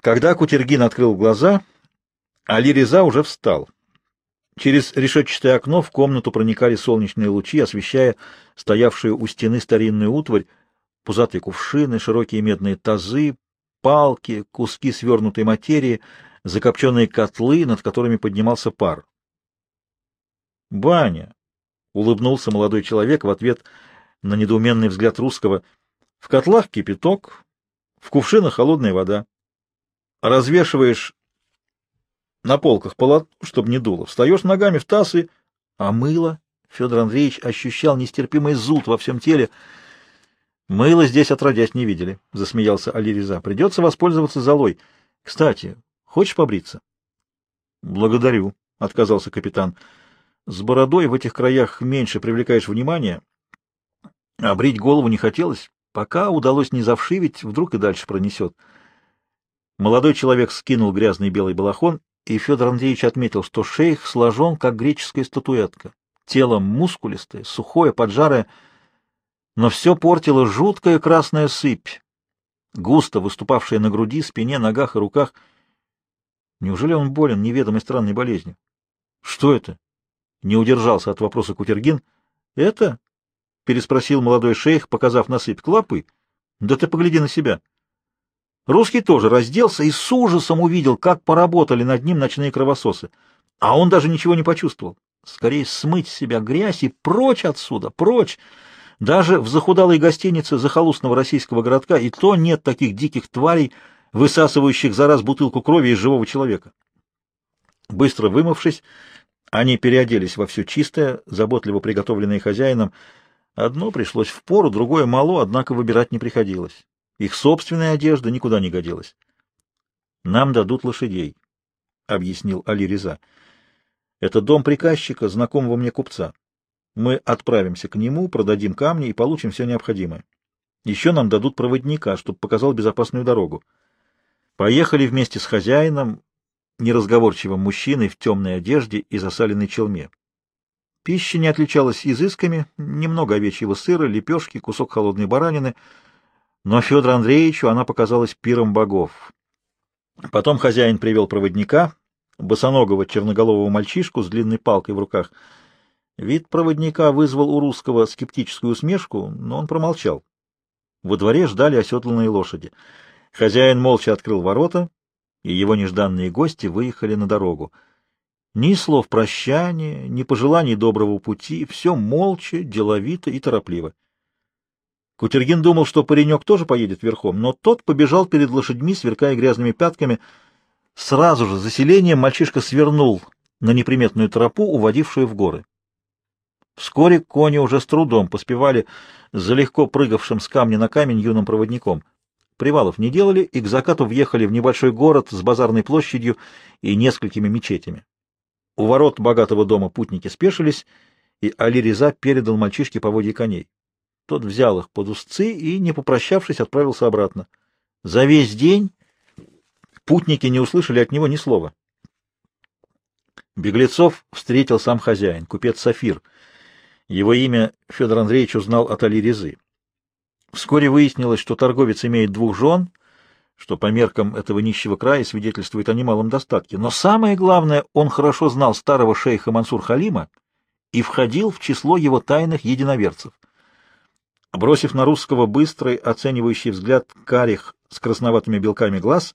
Когда Кутергин открыл глаза, Али Реза уже встал. Через решетчатое окно в комнату проникали солнечные лучи, освещая стоявшую у стены старинную утварь, пузатые кувшины, широкие медные тазы, палки, куски свернутой материи, закопченные котлы, над которыми поднимался пар. «Баня!» — улыбнулся молодой человек в ответ на недоуменный взгляд русского. «В котлах кипяток, в кувшинах холодная вода. Развешиваешь на полках полотно, чтобы не дуло, встаешь ногами в таз и... А мыло? Федор Андреевич ощущал нестерпимый зуд во всем теле. Мыло здесь отродясь не видели, — засмеялся Али Реза. Придется воспользоваться золой. Кстати, хочешь побриться? — Благодарю, — отказался капитан. — С бородой в этих краях меньше привлекаешь внимание. А брить голову не хотелось. Пока удалось не завшивить, вдруг и дальше пронесет. Молодой человек скинул грязный белый балахон, и Федор Андреевич отметил, что шейх сложен, как греческая статуэтка. Тело мускулистое, сухое, поджарое, но все портило жуткая красная сыпь, густо выступавшая на груди, спине, ногах и руках. Неужели он болен неведомой странной болезнью? — Что это? — не удержался от вопроса Кутергин. — Это? — переспросил молодой шейх, показав на сыпь. — Клопы? Да ты погляди на себя. Русский тоже разделся и с ужасом увидел, как поработали над ним ночные кровососы. А он даже ничего не почувствовал. Скорее смыть с себя грязь и прочь отсюда, прочь! Даже в захудалой гостинице захолустного российского городка и то нет таких диких тварей, высасывающих за раз бутылку крови из живого человека. Быстро вымывшись, они переоделись во все чистое, заботливо приготовленное хозяином. Одно пришлось в пору, другое мало, однако выбирать не приходилось. Их собственная одежда никуда не годилась. «Нам дадут лошадей», — объяснил Али Реза. «Это дом приказчика, знакомого мне купца. Мы отправимся к нему, продадим камни и получим все необходимое. Еще нам дадут проводника, чтобы показал безопасную дорогу. Поехали вместе с хозяином, неразговорчивым мужчиной в темной одежде и засаленной челме. Пища не отличалась изысками, немного овечьего сыра, лепешки, кусок холодной баранины, но Федору Андреевичу она показалась пиром богов. Потом хозяин привел проводника, босоногого черноголового мальчишку с длинной палкой в руках — Вид проводника вызвал у русского скептическую усмешку, но он промолчал. Во дворе ждали оседланные лошади. Хозяин молча открыл ворота, и его нежданные гости выехали на дорогу. Ни слов прощания, ни пожеланий доброго пути, все молча, деловито и торопливо. Кутергин думал, что паренек тоже поедет верхом, но тот побежал перед лошадьми, сверкая грязными пятками. Сразу же за селением мальчишка свернул на неприметную тропу, уводившую в горы. Вскоре кони уже с трудом поспевали за легко прыгавшим с камня на камень юным проводником. Привалов не делали и к закату въехали в небольшой город с базарной площадью и несколькими мечетями. У ворот богатого дома путники спешились, и Али Реза передал мальчишке поводья коней. Тот взял их под узцы и, не попрощавшись, отправился обратно. За весь день путники не услышали от него ни слова. Беглецов встретил сам хозяин, купец Сафир — его имя Федор Андреевич узнал от Али Резы. Вскоре выяснилось, что торговец имеет двух жен, что по меркам этого нищего края свидетельствует о немалом достатке. Но самое главное, он хорошо знал старого шейха Мансур Халима и входил в число его тайных единоверцев. Бросив на русского быстрый, оценивающий взгляд карих с красноватыми белками глаз,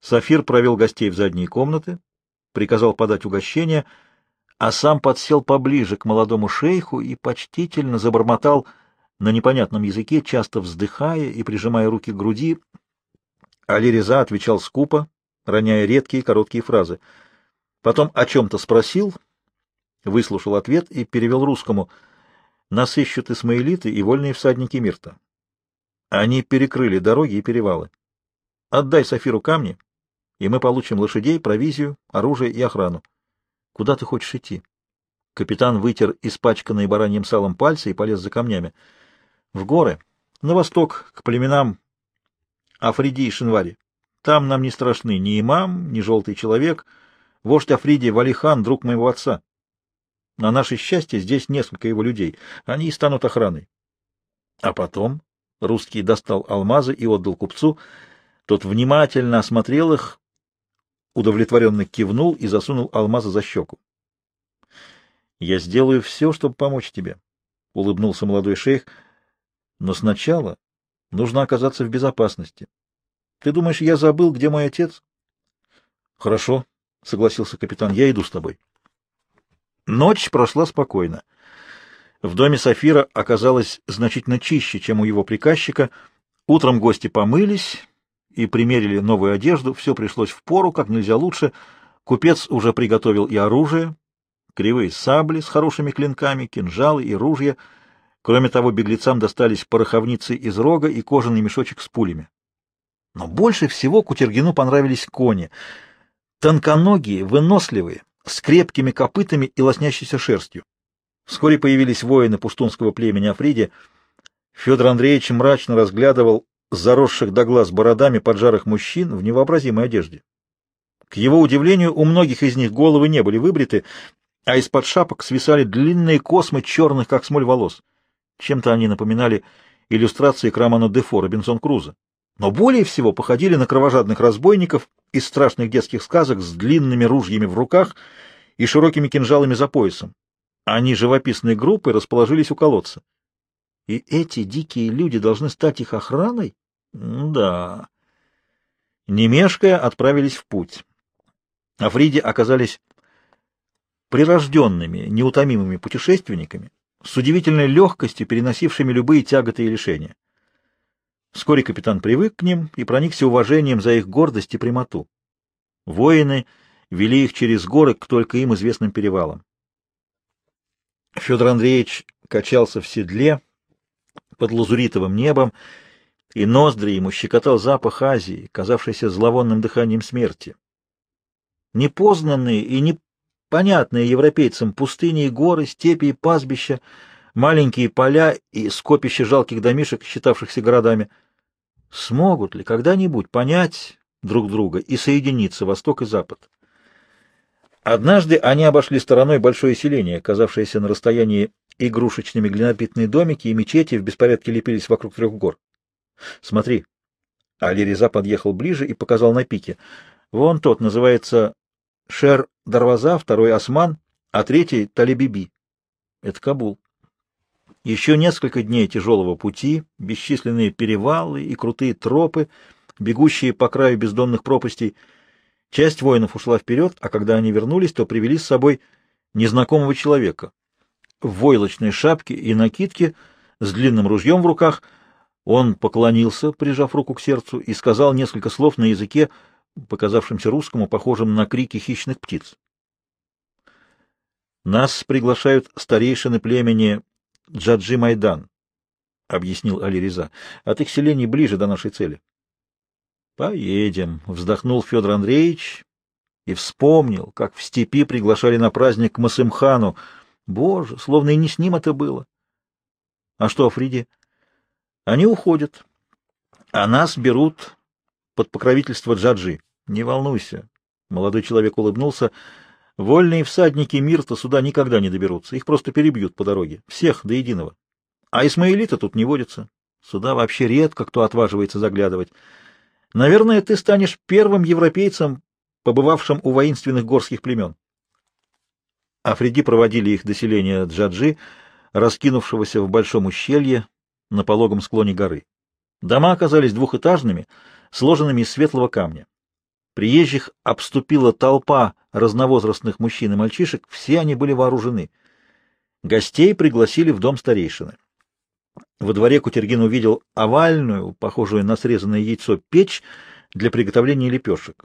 Сафир провел гостей в задние комнаты, приказал подать угощение — а сам подсел поближе к молодому шейху и почтительно забормотал на непонятном языке, часто вздыхая и прижимая руки к груди. Али Реза отвечал скупо, роняя редкие короткие фразы. Потом о чем-то спросил, выслушал ответ и перевел русскому. «Нас ищут исмаилиты и вольные всадники Мирта. Они перекрыли дороги и перевалы. Отдай Сафиру камни, и мы получим лошадей, провизию, оружие и охрану. Куда ты хочешь идти? Капитан вытер испачканные бараньим салом пальцы и полез за камнями. В горы, на восток, к племенам Африди и Шинвари. Там нам не страшны ни имам, ни желтый человек. Вождь Африди Валихан, друг моего отца. На наше счастье здесь несколько его людей. Они и станут охраной. А потом русский достал алмазы и отдал купцу. Тот внимательно осмотрел их, удовлетворенно кивнул и засунул алмаза за щеку. — Я сделаю все, чтобы помочь тебе, — улыбнулся молодой шейх. — Но сначала нужно оказаться в безопасности. Ты думаешь, я забыл, где мой отец? — Хорошо, — согласился капитан, — я иду с тобой. Ночь прошла спокойно. В доме Сафира оказалось значительно чище, чем у его приказчика. Утром гости помылись и примерили новую одежду. Все пришлось в пору, как нельзя лучше. Купец уже приготовил и оружие, кривые сабли с хорошими клинками, кинжалы и ружья. Кроме того, беглецам достались пороховницы из рога и кожаный мешочек с пулями. Но больше всего Кутергину понравились кони. Тонконогие, выносливые, с крепкими копытами и лоснящейся шерстью. Вскоре появились воины пустунского племени Африди. Федор Андреевич мрачно разглядывал заросших до глаз бородами поджарых мужчин в невообразимой одежде. К его удивлению, у многих из них головы не были выбриты, а из-под шапок свисали длинные космы черных, как смоль волос. Чем-то они напоминали иллюстрации к роману Дефо Робинсон Крузо. Но более всего походили на кровожадных разбойников из страшных детских сказок с длинными ружьями в руках и широкими кинжалами за поясом. Они живописной группой расположились у колодца. И эти дикие люди должны стать их охраной? Да. Немешкая отправились в путь. Африди оказались прирожденными, неутомимыми путешественниками, с удивительной легкостью переносившими любые тяготы и лишения. Вскоре капитан привык к ним и проникся уважением за их гордость и прямоту. Воины вели их через горы к только им известным перевалам. Федор Андреевич качался в седле под лазуритовым небом, и ноздри ему щекотал запах Азии, казавшийся зловонным дыханием смерти. Непознанные и непонятные европейцам пустыни и горы, степи и пастбища, маленькие поля и скопища жалких домишек, считавшихся городами, смогут ли когда-нибудь понять друг друга и соединиться Восток и Запад? Однажды они обошли стороной большое селение, казавшееся на расстоянии игрушечными глинобитные домики и мечети в беспорядке лепились вокруг трех гор. — Смотри. Али Реза подъехал ближе и показал на пике. Вон тот называется Шер Дарваза, второй Осман, а третий Талибиби. Это Кабул. Еще несколько дней тяжелого пути, бесчисленные перевалы и крутые тропы, бегущие по краю бездонных пропастей — Часть воинов ушла вперед, а когда они вернулись, то привели с собой незнакомого человека. В войлочной шапке и накидке, с длинным ружьем в руках, он поклонился, прижав руку к сердцу, и сказал несколько слов на языке, показавшемся русскому, похожим на крики хищных птиц. «Нас приглашают старейшины племени Джаджи Майдан», — объяснил Али Реза. «От их селений ближе до нашей цели». Поедем, вздохнул Федор Андреевич и вспомнил, как в степи приглашали на праздник к Масымхану. Боже, словно и не с ним это было. А что, Фриди? Они уходят, а нас берут под покровительство Джаджи. Не волнуйся. Молодой человек улыбнулся. Вольные всадники Мирта сюда никогда не доберутся. Их просто перебьют по дороге. Всех до единого. А Исмаилита тут не водится. Сюда вообще редко кто отваживается заглядывать. Наверное, ты станешь первым европейцем, побывавшим у воинственных горских племен. Африди проводили их до селения Джаджи, раскинувшегося в большом ущелье на пологом склоне горы. Дома оказались двухэтажными, сложенными из светлого камня. Приезжих обступила толпа разновозрастных мужчин и мальчишек, все они были вооружены. Гостей пригласили в дом старейшины. Во дворе Кутергин увидел овальную, похожую на срезанное яйцо, печь для приготовления лепешек.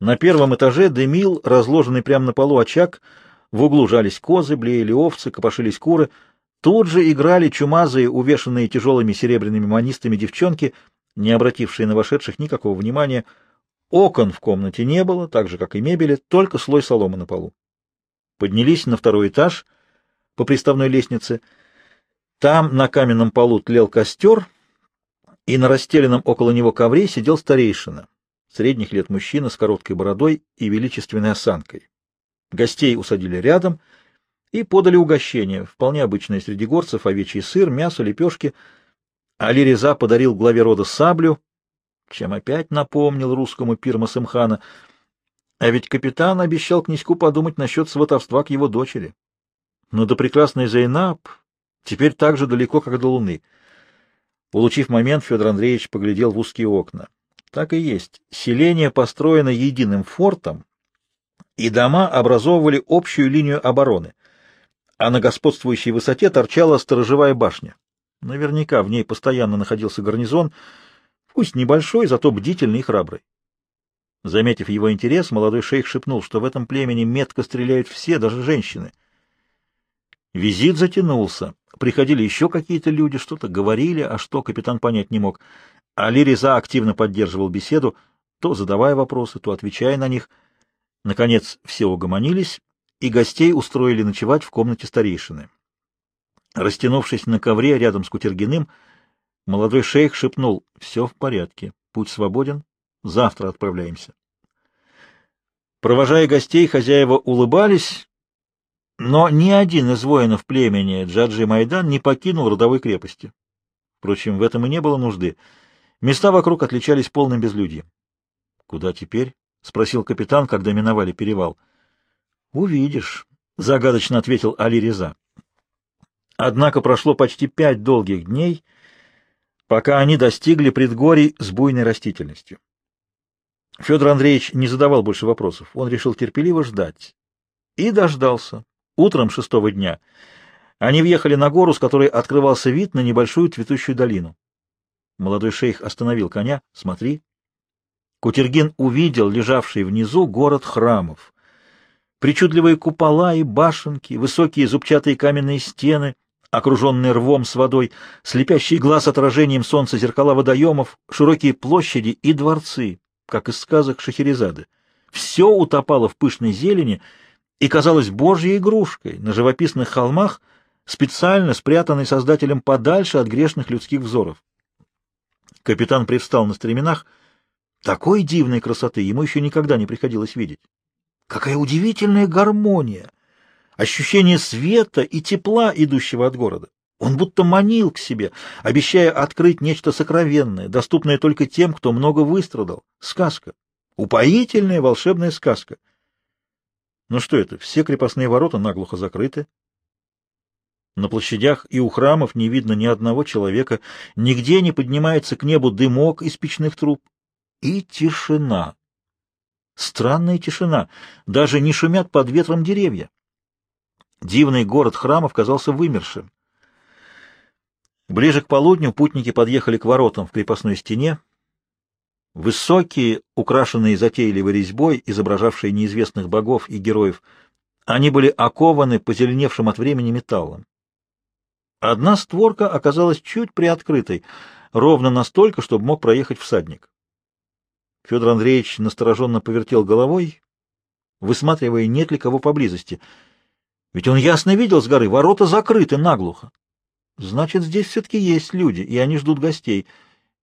На первом этаже дымил, разложенный прямо на полу очаг, в углу жались козы, блеяли овцы, копошились куры. Тут же играли чумазые, увешанные тяжелыми серебряными манистами девчонки, не обратившие на вошедших никакого внимания. Окон в комнате не было, так же, как и мебели, только слой соломы на полу. Поднялись на второй этаж по приставной лестнице — там на каменном полу тлел костер, и на расстеленном около него ковре сидел старейшина, средних лет мужчина с короткой бородой и величественной осанкой. Гостей усадили рядом и подали угощение, вполне обычное среди горцев, овечий сыр, мясо, лепешки. Али Реза подарил главе рода саблю, чем опять напомнил русскому Пирма Сымхана. А ведь капитан обещал князьку подумать насчет сватовства к его дочери. Но до прекрасной Зейнаб теперь так же далеко, как до луны. Улучив момент, Федор Андреевич поглядел в узкие окна. Так и есть. Селение построено единым фортом, и дома образовывали общую линию обороны, а на господствующей высоте торчала сторожевая башня. Наверняка в ней постоянно находился гарнизон, пусть небольшой, зато бдительный и храбрый. Заметив его интерес, молодой шейх шепнул, что в этом племени метко стреляют все, даже женщины. Визит затянулся. Приходили еще какие-то люди, что-то говорили, а что капитан понять не мог. Али Реза активно поддерживал беседу, то задавая вопросы, то отвечая на них. Наконец все угомонились, и гостей устроили ночевать в комнате старейшины. Растянувшись на ковре рядом с Кутергиным, молодой шейх шепнул «Все в порядке, путь свободен, завтра отправляемся». Провожая гостей, хозяева улыбались, но ни один из воинов племени Джаджи Майдан не покинул родовой крепости. Впрочем, в этом и не было нужды. Места вокруг отличались полным безлюдьем. — Куда теперь? — спросил капитан, когда миновали перевал. — Увидишь, — загадочно ответил Али Реза. Однако прошло почти пять долгих дней, пока они достигли предгорий с буйной растительностью. Федор Андреевич не задавал больше вопросов. Он решил терпеливо ждать. И дождался. Утром шестого дня они въехали на гору, с которой открывался вид на небольшую цветущую долину. Молодой шейх остановил коня. «Смотри». Кутергин увидел лежавший внизу город храмов. Причудливые купола и башенки, высокие зубчатые каменные стены — окруженные рвом с водой, слепящий глаз отражением солнца зеркала водоемов, широкие площади и дворцы, как из сказок Шахерезады. Все утопало в пышной зелени и казалось божьей игрушкой на живописных холмах, специально спрятанной создателем подальше от грешных людских взоров. Капитан привстал на стременах. Такой дивной красоты ему еще никогда не приходилось видеть. Какая удивительная гармония! Ощущение света и тепла, идущего от города. Он будто манил к себе, обещая открыть нечто сокровенное, доступное только тем, кто много выстрадал. Сказка. Упоительная волшебная сказка. Ну что это, все крепостные ворота наглухо закрыты. На площадях и у храмов не видно ни одного человека, нигде не поднимается к небу дымок из печных труб. И тишина. Странная тишина. Даже не шумят под ветром деревья. Дивный город храмов казался вымершим. Ближе к полудню путники подъехали к воротам в крепостной стене. Высокие, украшенные затейливой резьбой, изображавшие неизвестных богов и героев, они были окованы позеленевшим от времени металлом. Одна створка оказалась чуть приоткрытой, ровно настолько, чтобы мог проехать всадник. Федор Андреевич настороженно повертел головой, высматривая, нет ли кого поблизости — ведь он ясно видел с горы, ворота закрыты наглухо. Значит, здесь все-таки есть люди, и они ждут гостей.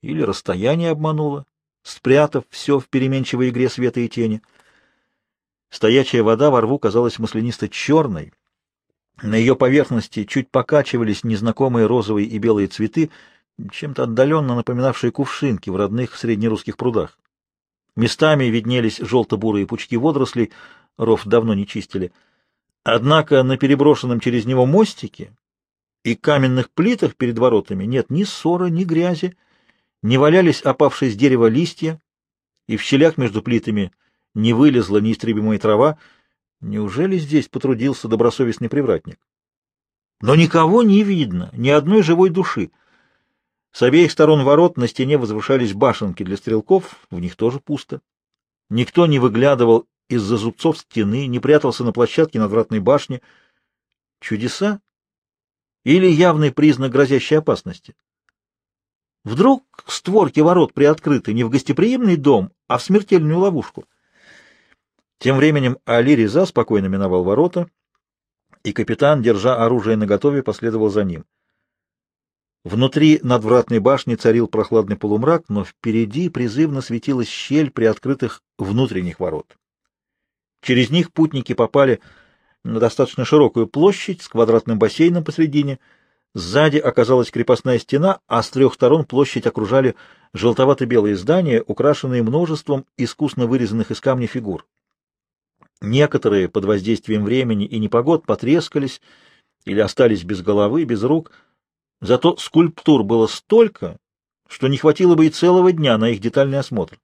Или расстояние обмануло, спрятав все в переменчивой игре света и тени. Стоячая вода во рву казалась маслянисто-черной. На ее поверхности чуть покачивались незнакомые розовые и белые цветы, чем-то отдаленно напоминавшие кувшинки в родных среднерусских прудах. Местами виднелись желто-бурые пучки водорослей, ров давно не чистили — Однако на переброшенном через него мостике и каменных плитах перед воротами нет ни ссора, ни грязи, не валялись опавшие с дерева листья, и в щелях между плитами не вылезла неистребимая трава. Неужели здесь потрудился добросовестный привратник? Но никого не видно, ни одной живой души. С обеих сторон ворот на стене возвышались башенки для стрелков, в них тоже пусто. Никто не выглядывал из-за зубцов стены, не прятался на площадке надвратной башни. Чудеса? Или явный признак грозящей опасности? Вдруг створки ворот приоткрыты не в гостеприимный дом, а в смертельную ловушку? Тем временем Али Реза спокойно миновал ворота, и капитан, держа оружие наготове, последовал за ним. Внутри надвратной башни царил прохладный полумрак, но впереди призывно светилась щель приоткрытых внутренних ворот. Через них путники попали на достаточно широкую площадь с квадратным бассейном посредине, Сзади оказалась крепостная стена, а с трех сторон площадь окружали желтовато-белые здания, украшенные множеством искусно вырезанных из камня фигур. Некоторые под воздействием времени и непогод потрескались или остались без головы, без рук. Зато скульптур было столько, что не хватило бы и целого дня на их детальный осмотр.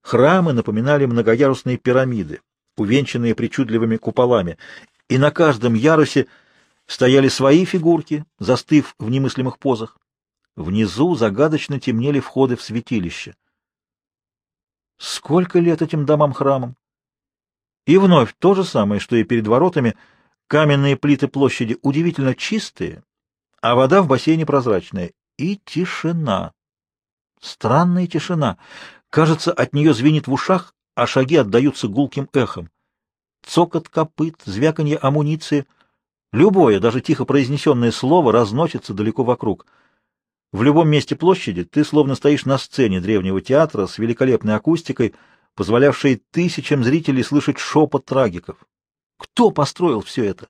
Храмы напоминали многоярусные пирамиды, увенчанные причудливыми куполами, и на каждом ярусе стояли свои фигурки, застыв в немыслимых позах. Внизу загадочно темнели входы в святилище. Сколько лет этим домам-храмам? И вновь то же самое, что и перед воротами, каменные плиты площади удивительно чистые, а вода в бассейне прозрачная. И тишина. Странная тишина. Кажется, от нее звенит в ушах, а шаги отдаются гулким эхом. Цокот копыт, звяканье амуниции — Любое, даже тихо произнесенное слово разносится далеко вокруг. В любом месте площади ты словно стоишь на сцене древнего театра с великолепной акустикой, позволявшей тысячам зрителей слышать шепот трагиков. Кто построил все это?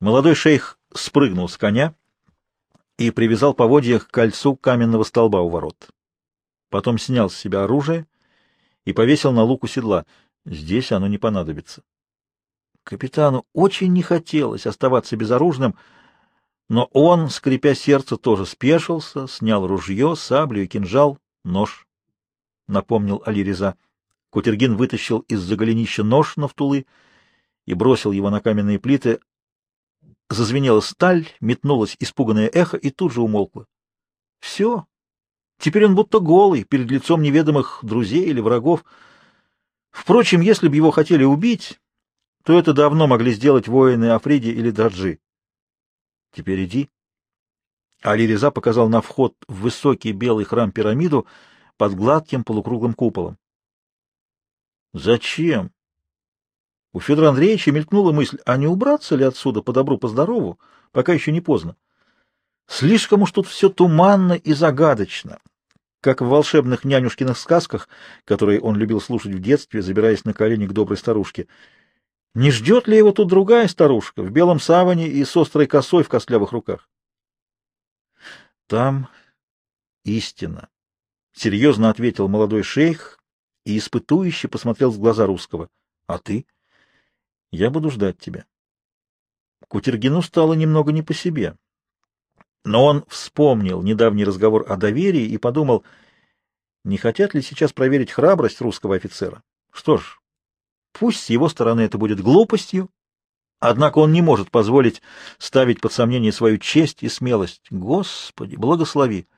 Молодой шейх спрыгнул с коня и привязал поводья к кольцу каменного столба у ворот. Потом снял с себя оружие и повесил на луку седла. Здесь оно не понадобится. Капитану очень не хотелось оставаться безоружным, но он, скрипя сердце, тоже спешился, снял ружье, саблю и кинжал, нож, — напомнил Алиреза. Кутергин вытащил из-за голенища нож на втулы и бросил его на каменные плиты. Зазвенела сталь, метнулось испуганное эхо и тут же умолкло. Все. Теперь он будто голый, перед лицом неведомых друзей или врагов. Впрочем, если бы его хотели убить, то это давно могли сделать воины Африди или Даджи. Теперь иди. Али Реза показал на вход в высокий белый храм-пирамиду под гладким полукруглым куполом. Зачем? У Федора Андреевича мелькнула мысль, а не убраться ли отсюда по добру, по здорову, пока еще не поздно. Слишком уж тут все туманно и загадочно, как в волшебных нянюшкиных сказках, которые он любил слушать в детстве, забираясь на колени к доброй старушке — не ждет ли его тут другая старушка в белом саване и с острой косой в костлявых руках? Там истина, — серьезно ответил молодой шейх и испытующе посмотрел в глаза русского. — А ты? — Я буду ждать тебя. Кутергину стало немного не по себе. Но он вспомнил недавний разговор о доверии и подумал, не хотят ли сейчас проверить храбрость русского офицера. Что ж, Пусть с его стороны это будет глупостью, однако он не может позволить ставить под сомнение свою честь и смелость. Господи, благослови!